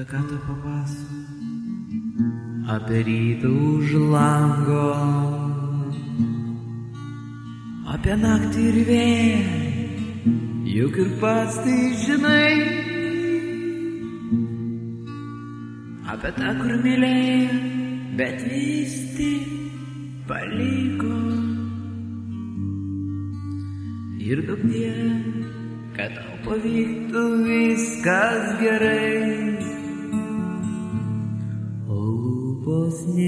apie ką tu papasakok? Apie rytą už lango, apie naktį ir vėją, juk ir pats tai žinai. Apie tą, kur mylėjo, bet vis tik paliko. Ir daug die, kad tau pavyktų viskas gerai.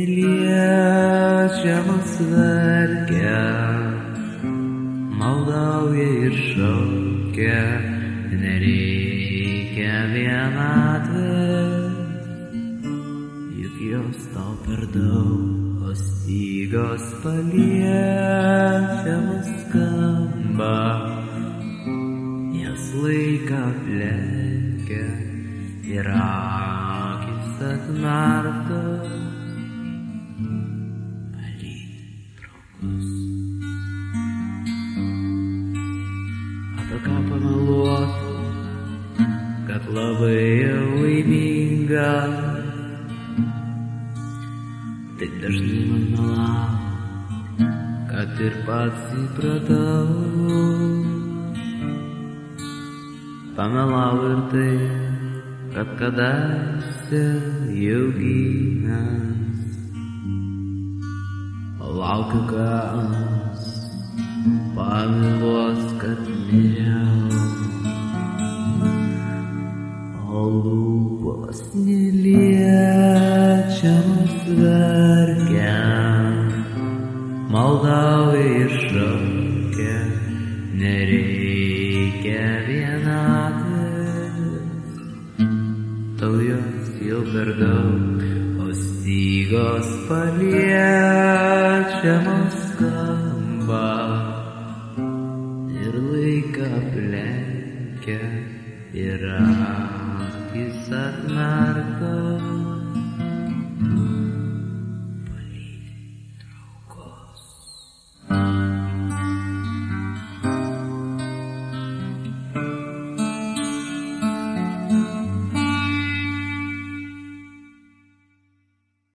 Neliečiamas verkia, maldauja ir šaukia, nereikia vienatvės, juk jos tau per daug, o stygos paliečiamas skamba, jas laiką plėkia ir akis atmerktos. Labai laiminga. Taip dažnai man melavo, kad ir pats įpratau. Pamelavo ir tai, kad kadaise jau gimęs. Laukiu, kas pamiluos, kad miriau. liečiamas verkiam, maldauja ir šaukia, nereikia vienatvės. Tau jos jau per daug, o stygos paliečiamas skamba ir laiką aplenkia ir amžius. Kisah narkoba.